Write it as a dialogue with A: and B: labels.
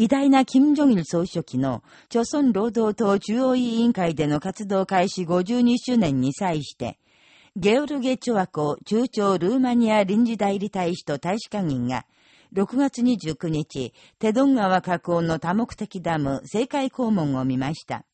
A: 偉大な金正日総書記の、朝鮮労働党中央委員会での活動開始52周年に際して、ゲオルゲチョワコ中朝ルーマニア臨時代理大使と大使館員が、6月29日、テドン川河口の多目的ダム、政界訪門を見ました。